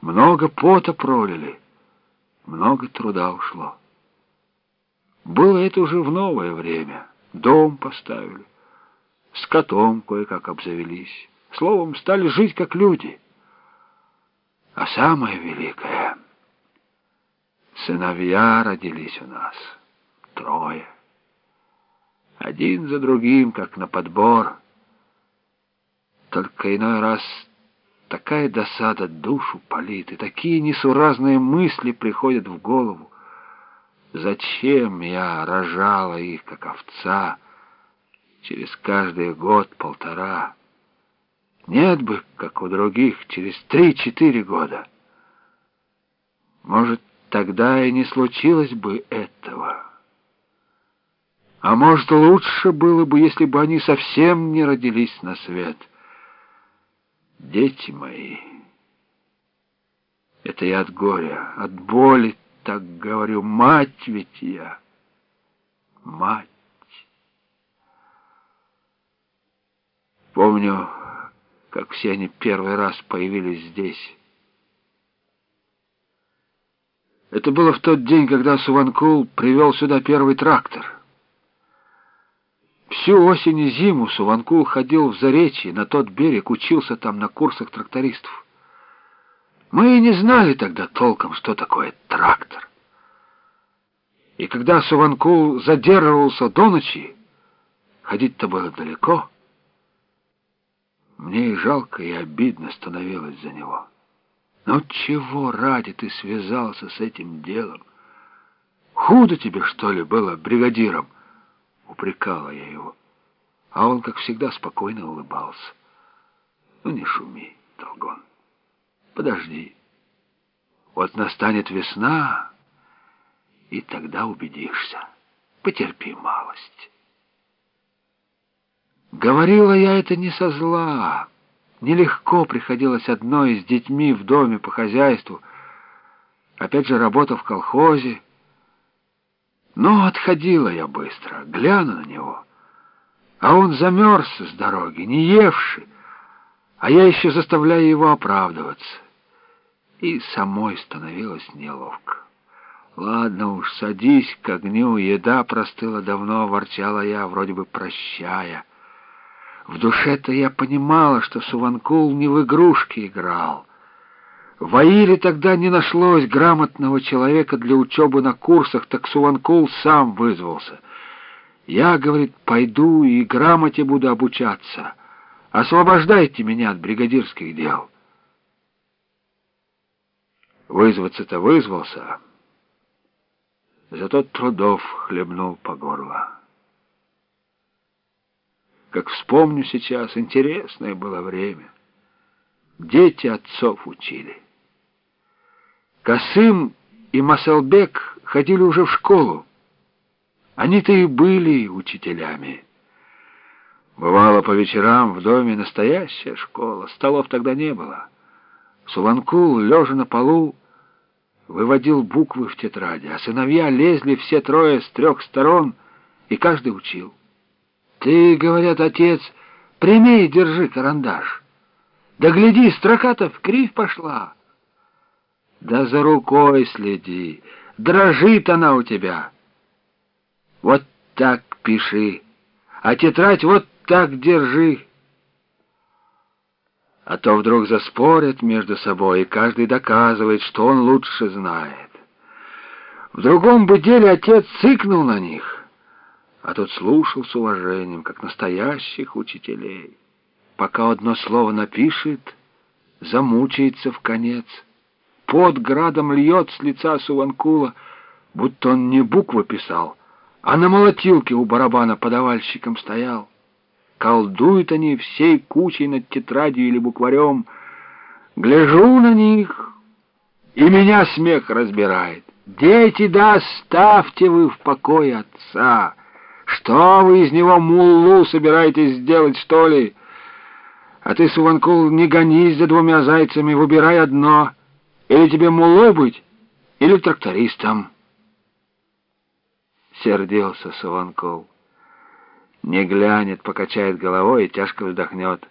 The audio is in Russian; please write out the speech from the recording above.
Много пота пролили, много труда ушло. Было это уже в новое время. Дом поставили, с котом кое-как обзавелись. Словом, стали жить как люди. А самое великое — сыновья родились у нас, трое. Один за другим, как на подбор. Только иной раз такая досада душу палит, и такие несуразные мысли приходят в голову. Зачем я рожала их, как овца, через каждый год-полтора? Нет бы, как у других, через три-четыре года. Может, тогда и не случилось бы этого. А может, лучше было бы, если бы они совсем не родились на свет. Дети мои, это я от горя, от боли так говорю, мать ведь я, мать. Помню, как все они первый раз появились здесь. Это было в тот день, когда Суванкул привел сюда первый трактор. Всю осень и зиму Суванкул ходил в Заречье, на тот берег, учился там на курсах трактористов. Мы и не знали тогда толком, что такое трактор. И когда Суванкул задерживался до ночи, ходить-то было далеко. Мне и жалко, и обидно становилось за него. Но чего ради ты связался с этим делом? Худо тебе, что ли, было бригадиром? Упрекала я его. А он, как всегда, спокойно улыбался. Ну, не шуми, Долгон. Подожди. Вот настанет весна, и тогда убедишься. Потерпи малость. Говорила я это не со зла. Нелегко приходилось одной с детьми в доме по хозяйству. Опять же, работа в колхозе. Но отходила я быстро, гляну на него. А он замерз с дороги, не евший, а я еще заставляю его оправдываться. И самой становилось неловко. Ладно уж, садись к огню, еда простыла давно, ворчала я, вроде бы прощая. В душе-то я понимала, что Суванкул не в игрушки играл. В Аиле тогда не нашлось грамотного человека для учебы на курсах, так Суванкул сам вызвался. Я, говорит, пойду и грамоте буду обучаться. Освобождайте меня от бригадирских дел. Вызваться-то вызвался, зато трудов хлебнул по горло. Как вспомню сейчас, интересное было время. Дети отцов учили. Касым и Масалбек ходили уже в школу. Они-то и были учителями. Бывало по вечерам в доме настоящая школа, столов тогда не было. Суланкул, лежа на полу, выводил буквы в тетради, а сыновья лезли все трое с трех сторон, и каждый учил. Ты, говорят, отец, прими и держи карандаш. Да гляди, строка-то в кривь пошла. Да за рукой следи, дрожит она у тебя. Вот так пиши, а тетрадь вот так держи. А то вдруг заспорят между собой, и каждый доказывает, что он лучше знает. В другом бы деле отец цыкнул на них а тот слушал с уважением, как настоящих учителей. Пока одно слово напишет, замучается в конец. Под градом льет с лица Суванкула, будто он не буквы писал, а на молотилке у барабана подавальщиком стоял. Колдуют они всей кучей над тетрадью или букварем. Гляжу на них, и меня смех разбирает. «Дети, да ставьте вы в покое отца!» Что вы из него муллу собираетесь сделать, что ли? А ты, Суванкул, не гонись за двумя зайцами, выбирай одно. Или тебе муллой быть, или трактористом. Сердился Суванкул. Не глянет, покачает головой и тяжко вздохнет.